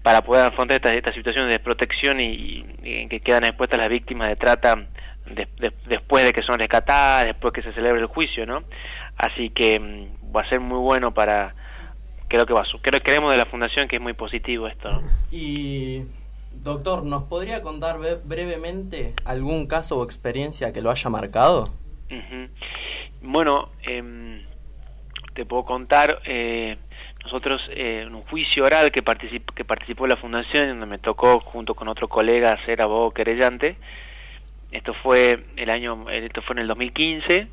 para poder afrontar estas, estas situaciones de desprotección y, en que quedan expuestas las víctimas de trata después de que son rescatadas, después que se celebre el juicio, ¿no? Así que mm, va a ser muy bueno para creo que va creo creemos de la fundación que es muy positivo esto y doctor nos podría contar brevemente algún caso o experiencia que lo haya marcado bueno em, te puedo contar eh, nosotros eh, en un juicio oral que participó que participó la fundación donde me tocó junto con otro colega ser abogado querellante esto fue el año esto fue en el 2015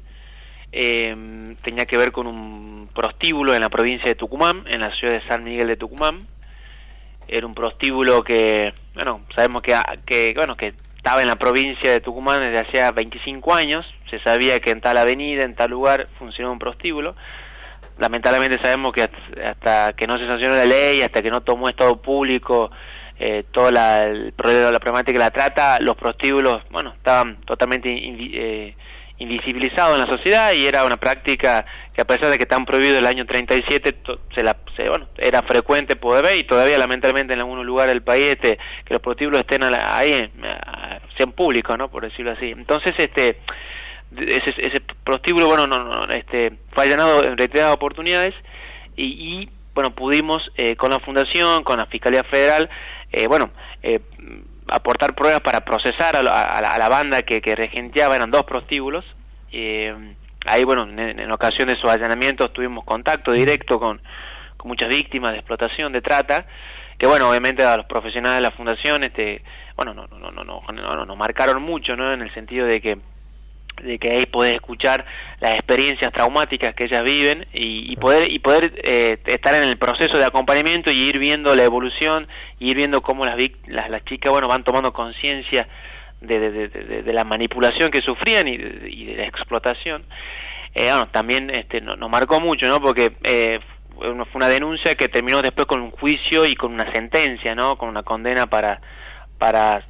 eh, tenía que ver con un prostíbulo en la provincia de Tucumán, en la ciudad de San Miguel de Tucumán. Era un prostíbulo que, bueno, sabemos que, que, bueno, que estaba en la provincia de Tucumán desde hacía 25 años. Se sabía que en tal avenida, en tal lugar, funcionaba un prostíbulo. Lamentablemente sabemos que hasta que no se sancionó la ley, hasta que no tomó Estado público eh, toda la, el la problemática de la trata, los prostíbulos, bueno, estaban totalmente eh, invisibilizado en la sociedad y era una práctica que a pesar de que están prohibido el año 37 se la se, bueno era frecuente poder ver y todavía lamentablemente en algunos lugares del país este que los prostíbulos estén ahí eh, sean públicos no por decirlo así. Entonces este ese, ese prostíbulo bueno no, no este fue allanado en reiteradas oportunidades y, y bueno pudimos eh, con la fundación con la fiscalía federal eh, bueno eh, aportar pruebas para procesar a, la, banda que, que, regenteaba, eran dos prostíbulos. Eh, ahí, bueno, en, ocasión de esos allanamientos tuvimos contacto directo con, muchas víctimas de explotación, de trata, que bueno, obviamente a los profesionales de la fundación, este, bueno, no, no, no, no, no, no, nos marcaron mucho, ¿no? En el sentido de que de que ahí podés escuchar las experiencias traumáticas que ellas viven y, poder y poder eh, estar en el proceso de acompañamiento y ir viendo la evolución y ir viendo cómo las las, las chicas bueno van tomando conciencia de, de, de, la manipulación que sufrían y, de, la explotación. Eh, bueno, también este nos, marcó mucho no porque eh, fue una denuncia que terminó después con un juicio y con una sentencia no con una condena para para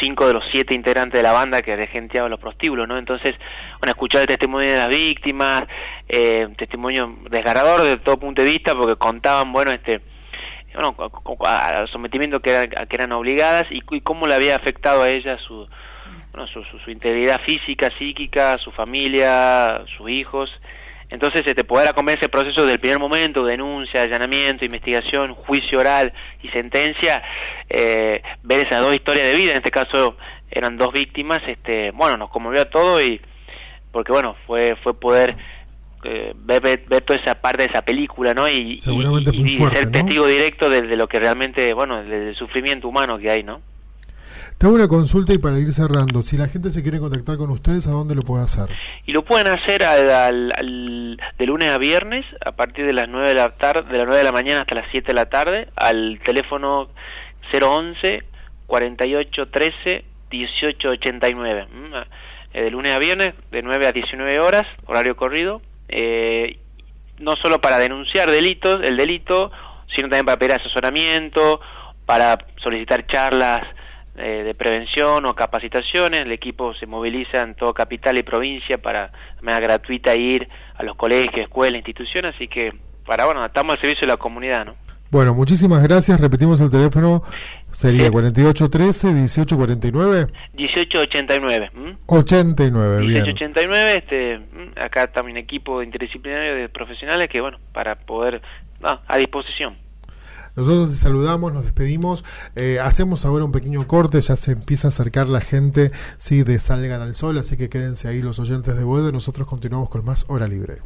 cinco de los siete integrantes de la banda que regenteaban los prostíbulos, ¿no? Entonces, bueno, escuchar el testimonio de las víctimas, eh, testimonio desgarrador desde todo punto de vista, porque contaban, bueno, este, bueno, al sometimiento que, que eran obligadas y, cómo le había afectado a ellas su, bueno, su, su, su integridad física, psíquica, su familia, sus hijos, entonces, este, poder acompañar ese proceso del primer momento, denuncia, allanamiento, investigación, juicio oral y sentencia, eh, ver esas dos historias de vida, en este caso eran dos víctimas, este, bueno, nos conmovió a todo y, porque bueno, fue, fue poder eh, ver, ver, toda esa parte de esa película, ¿no? Y, y, ser testigo directo de, de, lo que realmente, bueno, del sufrimiento humano que hay, ¿no? Te hago una consulta y para ir cerrando, si la gente se quiere contactar con ustedes, ¿a dónde lo puede hacer? Y lo pueden hacer al, de lunes a viernes, a partir de las 9 de la tarde, de las 9 de la mañana hasta las 7 de la tarde, al teléfono 011 48 13 18 89. de lunes a viernes, de 9 a 19 horas, horario corrido. Eh, no solo para denunciar delitos, el delito, sino también para pedir asesoramiento, para solicitar charlas eh, de prevención o capacitaciones. El equipo se moviliza en todo capital y provincia para de manera gratuita ir a los colegios, escuelas, instituciones, así que para bueno, estamos al servicio de la comunidad, ¿no? Bueno, muchísimas gracias. Repetimos el teléfono. Sería 4813 1849 1889. 89, bien. 1889, este, acá también equipo interdisciplinario de profesionales que bueno, para poder ah, a disposición. Nosotros te saludamos, nos despedimos, eh, hacemos ahora un pequeño corte, ya se empieza a acercar la gente sí, de Salgan al Sol, así que quédense ahí los oyentes de Boedo y nosotros continuamos con más Hora Libre.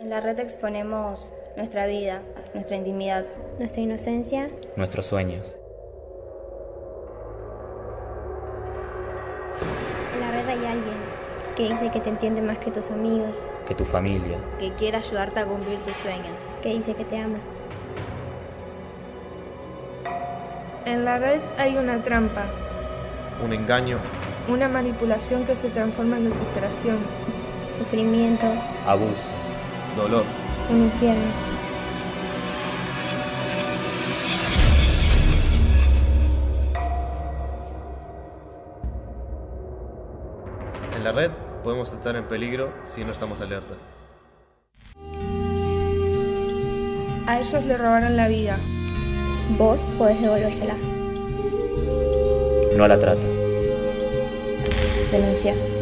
En la red exponemos nuestra vida, nuestra intimidad, nuestra inocencia, nuestros sueños. En la red hay alguien que dice que te entiende más que tus amigos, que tu familia, que quiere ayudarte a cumplir tus sueños, que dice que te ama. En la red hay una trampa, un engaño, una manipulación que se transforma en desesperación, sufrimiento, abuso, dolor, un infierno. En la red podemos estar en peligro si no estamos alerta. A ellos le robaron la vida. Vos podés devolvérsela. No a la trata. Denuncia.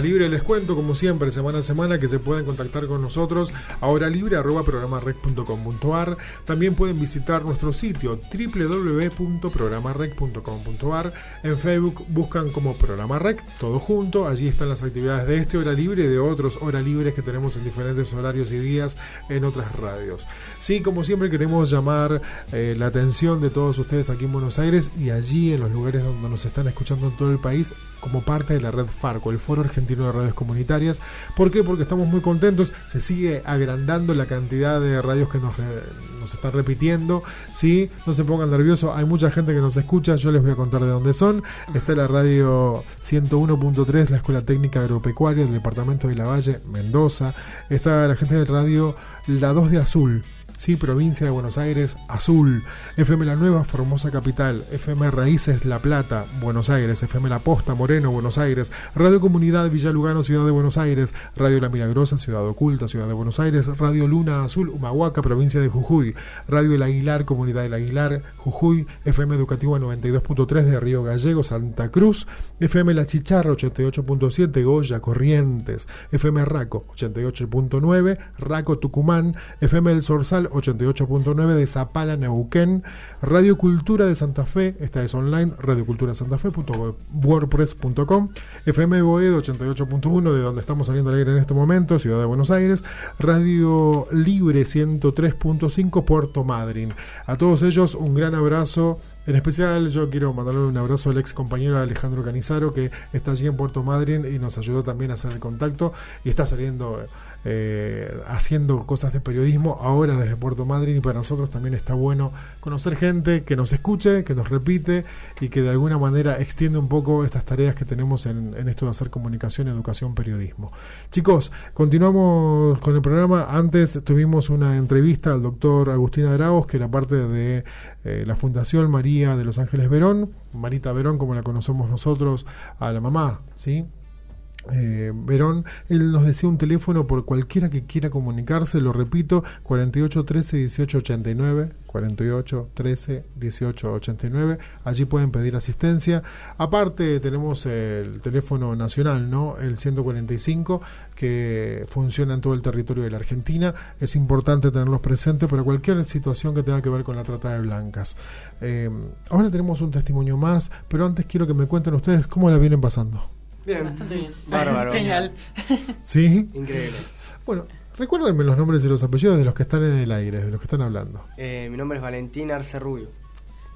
Libre. Les cuento, como siempre, semana a semana, que se pueden contactar con nosotros a hora libre arroba programarec.com.ar. También pueden visitar nuestro sitio www.programarec.com.ar. En Facebook buscan como Programa Rec, todo junto. Allí están las actividades de este hora libre y de otros hora libres que tenemos en diferentes horarios y días en otras radios. Sí, como siempre, queremos llamar eh, la atención de todos ustedes aquí en Buenos Aires y allí en los lugares donde nos están escuchando en todo el país como parte de la red Farco, el Foro Argentino de Radios Comunitarias. ¿Por qué? Porque estamos muy contentos, se sigue agrandando la cantidad de radios que nos, re- nos están repitiendo. ¿sí? No se pongan nerviosos, hay mucha gente que nos escucha, yo les voy a contar de dónde son. Está la radio 101.3, la Escuela Técnica Agropecuaria del Departamento de La Valle, Mendoza. Está la gente de radio La 2 de Azul. Sí, provincia de Buenos Aires, Azul, FM La Nueva, Formosa Capital, FM Raíces La Plata, Buenos Aires, FM La Posta, Moreno, Buenos Aires, Radio Comunidad Villa Lugano, Ciudad de Buenos Aires, Radio La Milagrosa, Ciudad Oculta, Ciudad de Buenos Aires, Radio Luna Azul, Humahuaca, provincia de Jujuy, Radio El Aguilar, Comunidad del Aguilar, Jujuy, FM Educativa 92.3 de Río Gallego, Santa Cruz, FM La Chicharra 88.7, Goya, Corrientes, FM Raco 88.9, Raco Tucumán, FM El Sorsal 88.9 de Zapala, Neuquén, Radio Cultura de Santa Fe, esta es online, radioculturasantafe.wordpress.com, FM Boedo 88.1 de donde estamos saliendo al aire en este momento, Ciudad de Buenos Aires, Radio Libre 103.5 Puerto Madryn. A todos ellos un gran abrazo. En especial yo quiero mandarle un abrazo al ex compañero Alejandro Canizaro que está allí en Puerto Madryn y nos ayudó también a hacer el contacto y está saliendo eh, haciendo cosas de periodismo ahora desde Puerto Madryn y para nosotros también está bueno conocer gente que nos escuche, que nos repite y que de alguna manera extiende un poco estas tareas que tenemos en, esto de hacer comunicación, educación, periodismo. Chicos, continuamos con el programa. Antes tuvimos una entrevista al doctor Agustín Araos, que era parte de eh, la Fundación María de Los Ángeles Verón, Marita Verón, como la conocemos nosotros, a la mamá, ¿sí? Eh, Verón, él nos decía un teléfono por cualquiera que quiera comunicarse, lo repito, 48 13 18 89, 48 13 18 89, allí pueden pedir asistencia. Aparte tenemos el teléfono nacional, ¿no? El 145 que funciona en todo el territorio de la Argentina. Es importante tenerlos presentes para cualquier situación que tenga que ver con la trata de blancas. Eh, ahora tenemos un testimonio más, pero antes quiero que me cuenten ustedes cómo la vienen pasando. Bien. Bastante bien. Bárbaro. Genial. ¿Sí? Increíble. Bueno, recuérdenme los nombres y los apellidos de los que están en el aire, de los que están hablando. Eh, mi nombre es Valentín Arce Rubio.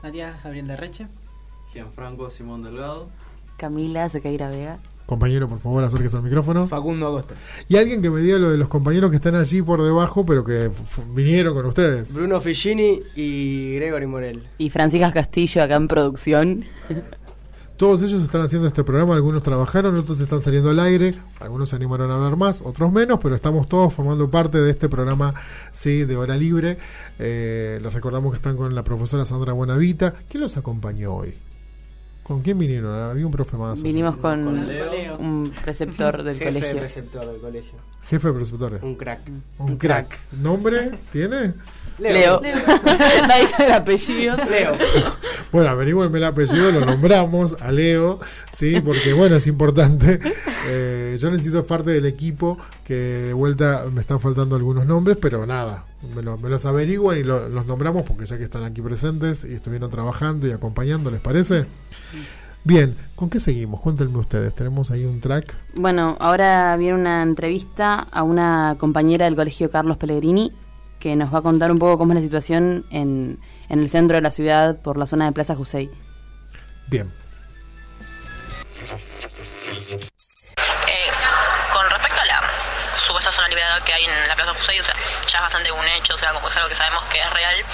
Matías Gabriel de Reche. Gianfranco Simón Delgado. Camila Sequeira Vega. Compañero, por favor, acérquese al micrófono. Facundo Agosto. Y alguien que me diga lo de los compañeros que están allí por debajo, pero que vinieron con ustedes. Bruno Figini y Gregory Morel. Y Francisca Castillo acá en producción. Todos ellos están haciendo este programa, algunos trabajaron, otros están saliendo al aire, algunos se animaron a hablar más, otros menos, pero estamos todos formando parte de este programa sí, de hora libre. Eh, les recordamos que están con la profesora Sandra Buenavita. ¿Quién los acompañó hoy? ¿Con quién vinieron? Había un profe más. Vinimos con, Con Leo. un preceptor del Jefe colegio. preceptor del colegio. Jefe de preceptores. Un crack. Un crack. ¿Nombre tiene? Leo. Nadie sabe el apellido. Leo. Bueno, averigüenme el apellido, lo nombramos a Leo, sí, porque bueno, es importante. Eh, yo necesito parte del equipo, que de vuelta me están faltando algunos nombres, pero nada, me, lo- me los averiguan y lo- los nombramos porque ya que están aquí presentes y estuvieron trabajando y acompañando, ¿les parece? Bien, ¿con qué seguimos? Cuéntenme ustedes, tenemos ahí un track. Bueno, ahora viene una entrevista a una compañera del colegio Carlos Pellegrini que nos va a contar un poco cómo es la situación en, en el centro de la ciudad por la zona de Plaza Jusey. Bien. Eh, con respecto a la supuesta zona liberada que hay en la Plaza Jusey, o sea, ya es bastante un hecho, o sea, como es algo que sabemos que es real,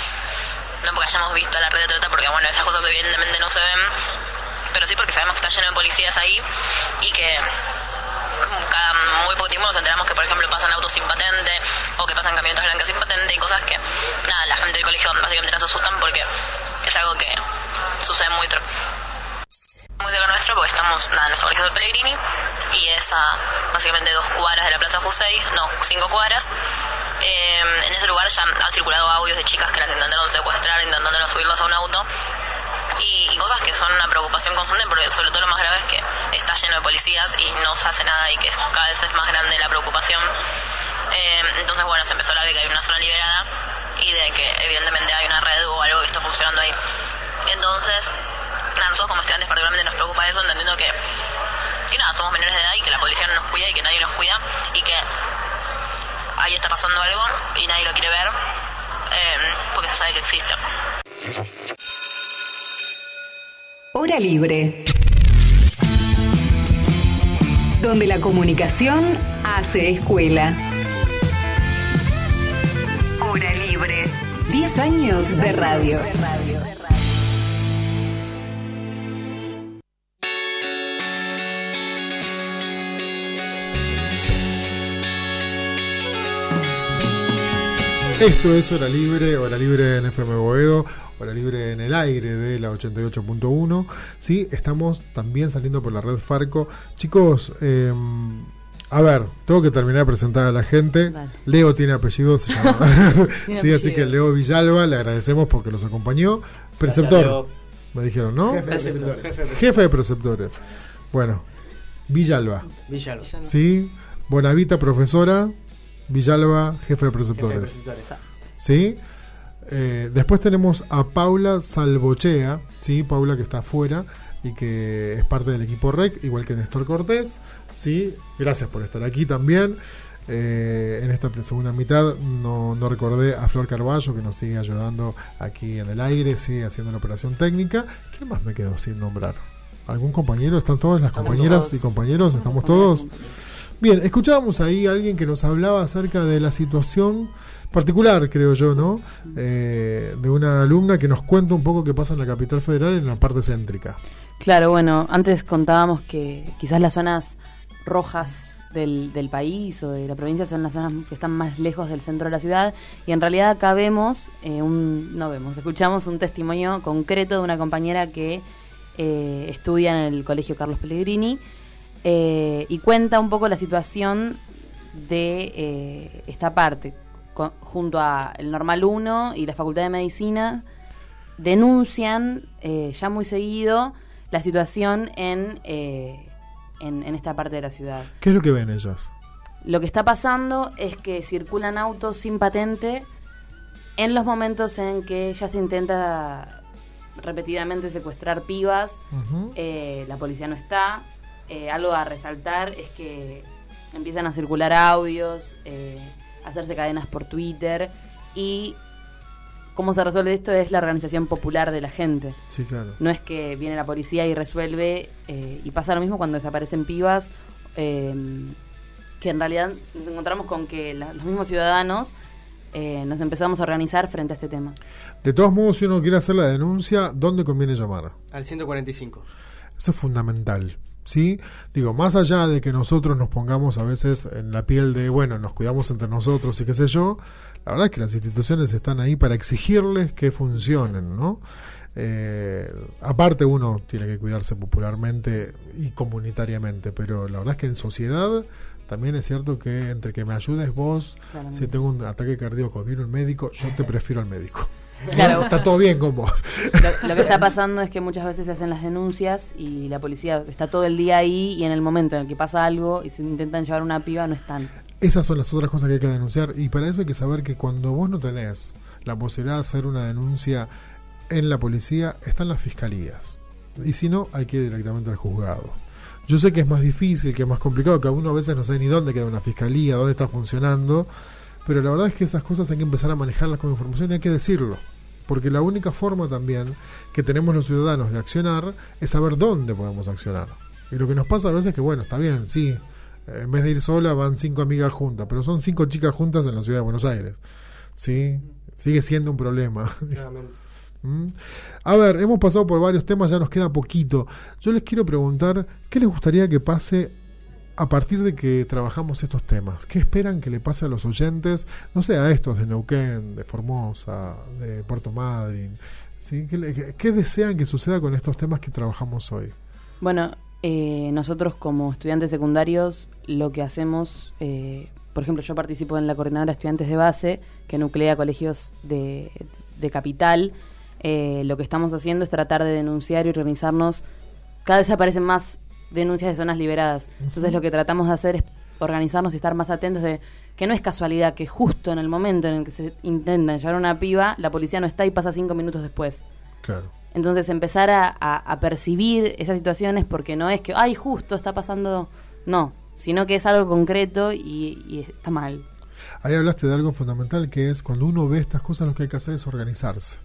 no porque hayamos visto la red de trata, porque bueno, esas cosas evidentemente no se ven, pero sí porque sabemos que está lleno de policías ahí y que cada muy poco tiempo nos enteramos que por ejemplo pasan autos sin patente o que pasan camionetas blancas sin patente y cosas que nada, la gente del colegio básicamente nos asustan porque es algo que sucede muy muy cerca nuestro porque estamos nada, en el colegio del Pellegrini y es a básicamente dos cuadras de la Plaza Jusey, no, cinco cuadras. Eh, en ese lugar ya han circulado audios de chicas que las intentaron secuestrar, intentando subirlas a un auto y, cosas que son una preocupación constante porque sobre todo lo más grave es que está lleno de policías y no se hace nada y que cada vez es más grande la preocupación. Eh, entonces, bueno, se empezó a hablar de que hay una zona liberada y de que evidentemente hay una red o algo que está funcionando ahí. Entonces, a nosotros como estudiantes particularmente nos preocupa eso, entendiendo que, que nada, somos menores de edad y que la policía no nos cuida y que nadie nos cuida y que ahí está pasando algo y nadie lo quiere ver eh, porque se sabe que existe. Hora libre. Donde la comunicación hace escuela. Hora libre. 10 años de radio. Esto es Hora Libre, Hora Libre en FM Boedo, Hora Libre en el aire de la 88.1. Sí, estamos también saliendo por la red Farco. Chicos, eh, a ver, tengo que terminar de presentar a la gente. Vale. Leo tiene apellido, se llama. Tiene sí, así que Leo Villalba, le agradecemos porque los acompañó. Preceptor, me dijeron, ¿no? Jefe de preceptores. Jefe de Jefe de preceptores. Bueno, Villalba. Villalba. Sí, Bonavita, profesora. Villalba, jefe de preceptores. preceptores. ¿Sí? Eh, después tenemos a Paula Salvochea, ¿sí? Paula que está afuera y que es parte del equipo REC, igual que Néstor Cortés. ¿sí? Gracias por estar aquí también. Eh, en esta segunda mitad no, no recordé a Flor Carballo que nos sigue ayudando aquí en el aire, sí, haciendo la operación técnica. ¿Quién más me quedó sin nombrar? ¿Algún compañero? ¿Están todas las Estamos compañeras todos. y compañeros? ¿Estamos todos? Bien, escuchábamos ahí a alguien que nos hablaba acerca de la situación particular, creo yo, ¿no? Eh, de una alumna que nos cuenta un poco qué pasa en la capital federal en la parte céntrica. Claro, bueno, antes contábamos que quizás las zonas rojas del, del país o de la provincia son las zonas que están más lejos del centro de la ciudad y en realidad acá vemos, eh, un, no vemos, escuchamos un testimonio concreto de una compañera que eh, estudia en el Colegio Carlos Pellegrini eh, y cuenta un poco la situación de eh, esta parte, junto a el Normal 1 y la Facultad de Medicina, denuncian eh, ya muy seguido la situación en, eh, en, en esta parte de la ciudad. ¿Qué es lo que ven ellas? Lo que está pasando es que circulan autos sin patente en los momentos en que ya se intenta repetidamente secuestrar pibas, eh, la policía no está. Algo a resaltar es que empiezan a circular audios, hacerse cadenas por Twitter y cómo se resuelve esto es la organización popular de la gente. Sí, claro. No es que viene la policía y resuelve eh, y pasa lo mismo cuando desaparecen pibas, eh, que en realidad nos encontramos con que la- los mismos ciudadanos eh, nos empezamos a organizar frente a este tema. De todos modos, si uno quiere hacer la denuncia, ¿dónde conviene llamar? Al 145. Eso es fundamental. ¿Sí? Digo, más allá de que nosotros nos pongamos a veces en la piel de, bueno, nos cuidamos entre nosotros y qué sé yo, la verdad es que las instituciones están ahí para exigirles que funcionen, ¿no? Eh, aparte uno tiene que cuidarse popularmente y comunitariamente, pero la verdad es que en sociedad también es cierto que entre que me ayudes vos, Claramente. si tengo un ataque cardíaco, viene un médico, yo te prefiero al médico. Claro. Está todo bien con vos. Lo, lo que está pasando es que muchas veces se hacen las denuncias y la policía está todo el día ahí y en el momento en el que pasa algo y se intentan llevar una piba no están. Esas son las otras cosas que hay que denunciar y para eso hay que saber que cuando vos no tenés la posibilidad de hacer una denuncia en la policía, están las fiscalías. Y si no, hay que ir directamente al juzgado. Yo sé que es más difícil, que es más complicado, que uno a veces no sabe ni dónde queda una fiscalía, dónde está funcionando, pero la verdad es que esas cosas hay que empezar a manejarlas con información y hay que decirlo. Porque la única forma también que tenemos los ciudadanos de accionar es saber dónde podemos accionar. Y lo que nos pasa a veces es que, bueno, está bien, sí, eh, en vez de ir sola van cinco amigas juntas, pero son cinco chicas juntas en la ciudad de Buenos Aires. ¿Sí? Sigue siendo un problema. Claramente. A ver, hemos pasado por varios temas, ya nos queda poquito. Yo les quiero preguntar, ¿qué les gustaría que pase a partir de que trabajamos estos temas? ¿Qué esperan que le pase a los oyentes? No sé, a estos de Neuquén, de Formosa, de Puerto Madryn. ¿Qué, desean que suceda con estos temas que trabajamos hoy? Bueno, eh, nosotros como estudiantes secundarios lo que hacemos, eh, por ejemplo, yo participo en la coordinadora de estudiantes de base que nuclea colegios de capital. Eh, lo que estamos haciendo es tratar de denunciar y organizarnos. Cada vez aparecen más denuncias de zonas liberadas. Entonces lo que tratamos de hacer es organizarnos y estar más atentos de que no es casualidad que justo en el momento en el que se intentan llevar una piba, la policía no está y pasa cinco minutos después. Claro. Entonces empezar a, a- a percibir esas situaciones porque no es que, ay, justo está pasando, no, sino que es algo concreto y, y está mal. Ahí hablaste de algo fundamental que es cuando uno ve estas cosas lo que hay que hacer es organizarse.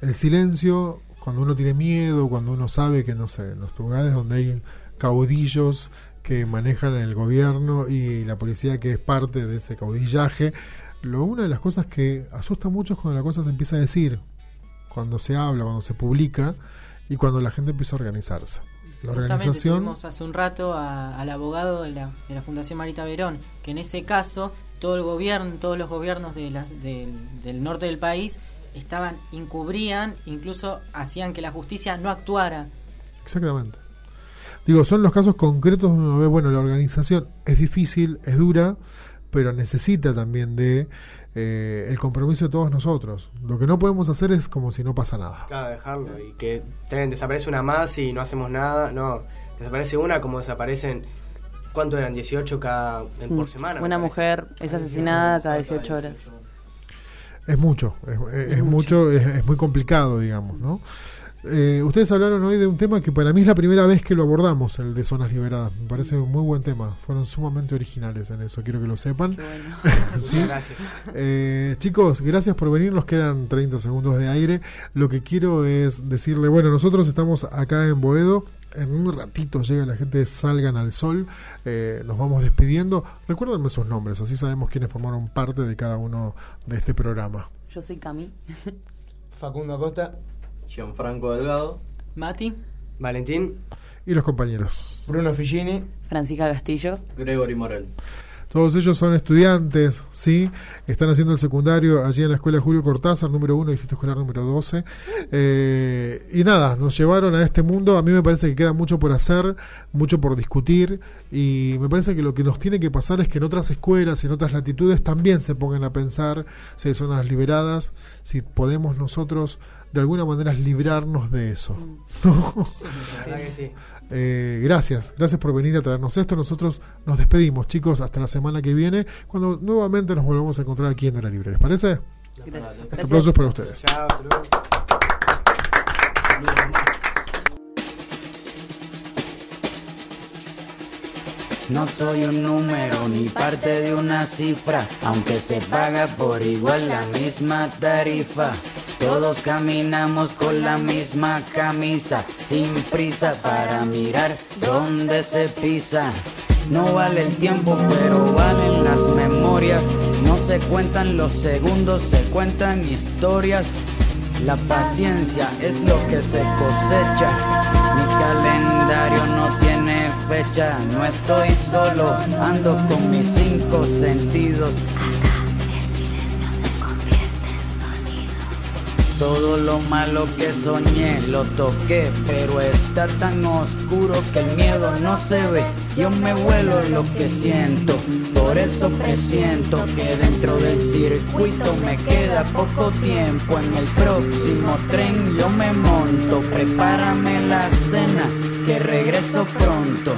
El silencio, cuando uno tiene miedo, cuando uno sabe que, no sé, en los lugares donde hay caudillos que manejan el gobierno y la policía que es parte de ese caudillaje, lo, una de las cosas que asusta mucho es cuando la cosa se empieza a decir, cuando se habla, cuando se publica y cuando la gente empieza a organizarse. La Justamente organización... tuvimos hace un rato a- al abogado de la, de la Fundación Marita Verón, que en ese caso todo el gobierno, todos los gobiernos de las- del norte del país estaban, encubrían, incluso hacían que la justicia no actuara. Exactamente. Digo, son los casos concretos donde uno ve, bueno, la organización es difícil, es dura, pero necesita también de eh, el compromiso de todos nosotros. Lo que no podemos hacer es como si no pasa nada. Claro, dejarlo. Y que tren, desaparece una más y no hacemos nada. No, desaparece una como desaparecen. ¿Cuánto eran? 18 cada, en- por semana. Una mujer es asesinada cada 18 horas. Es mucho, es, es- es mucho, es, es muy complicado, digamos, ¿no? Eh, ustedes hablaron hoy de un tema que para mí es la primera vez que lo abordamos, el de zonas liberadas. Me parece un muy buen tema. Fueron sumamente originales en eso, quiero que lo sepan. ¿Sí? Gracias. Eh, chicos, gracias por venir. Nos quedan 30 segundos de aire. Lo que quiero es decirle, bueno, nosotros estamos acá en Boedo. En un ratito llega la gente de Salgan al Sol. Eh, nos vamos despidiendo. Recuérdenme sus nombres, así sabemos quiénes formaron parte de cada uno de este programa. Yo soy Cami. Facundo Acosta. Gianfranco Delgado. Mati. Valentín. Y los compañeros. Bruno Figini. Francisca Castillo. Gregory Morel. Todos ellos son estudiantes, ¿sí? Están haciendo el secundario allí en la escuela Julio Cortázar, número 1, distrito escolar número 12. Eh, y nada, nos llevaron a este mundo. A mí me parece que queda mucho por hacer, mucho por discutir. Y me parece que lo que nos tiene que pasar es que en otras escuelas y en otras latitudes también se pongan a pensar si hay zonas liberadas, si podemos nosotros de alguna manera librarnos de eso. ¿no? La verdad que sí. Eh, gracias, gracias por venir a traernos esto. Nosotros nos despedimos, chicos, hasta la semana que viene, cuando nuevamente nos volvemos a encontrar aquí en Hora Libre. ¿Les parece? Gracias. Este aplauso es para ustedes. Chao, No soy un número ni parte de una cifra, aunque se paga por igual la misma tarifa. Todos caminamos con la misma camisa, sin prisa para mirar dónde se pisa. No vale el tiempo, pero valen las memorias. No se cuentan los segundos, se cuentan historias. La paciencia es lo que se cosecha. Mi calendario no tiene fecha. No estoy solo, ando con mis cinco sentidos. Todo lo malo que soñé lo toqué, pero está tan oscuro que el miedo no se ve. Yo me vuelo lo que siento, por eso presiento que dentro del circuito me queda poco tiempo. En el próximo tren yo me monto, prepárame la cena, que regreso pronto.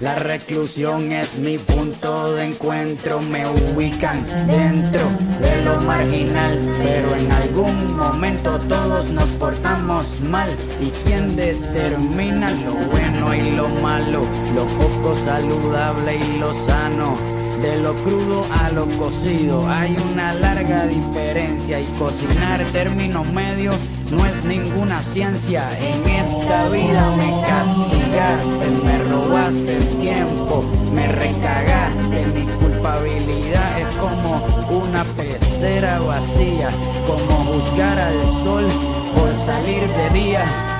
La reclusión es mi punto de encuentro, me ubican dentro de lo marginal, pero en algún momento todos nos portamos mal. ¿Y quién determina lo bueno y lo malo, lo poco saludable y lo sano? De lo crudo a lo cocido hay una larga diferencia y cocinar término medio no es ninguna ciencia. En esta vida me castigaste, me robaste el tiempo, me recagaste. Mi culpabilidad es como una pecera vacía, como juzgar al sol por día.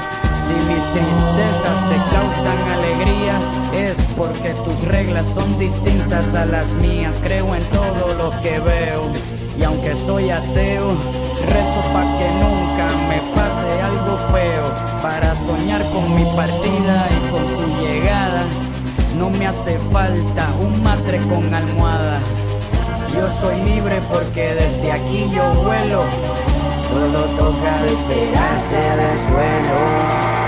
Si mis tristezas te causan alegrías, es porque tus reglas son distintas a las mías. Creo en todo lo que veo, y aunque soy ateo, rezo pa' que nunca me pase algo feo. Para soñar con mi partida y con tu llegada, no me hace falta un matre con almohada. Yo soy libre porque desde aquí yo vuelo. Solo toca despegarse del suelo.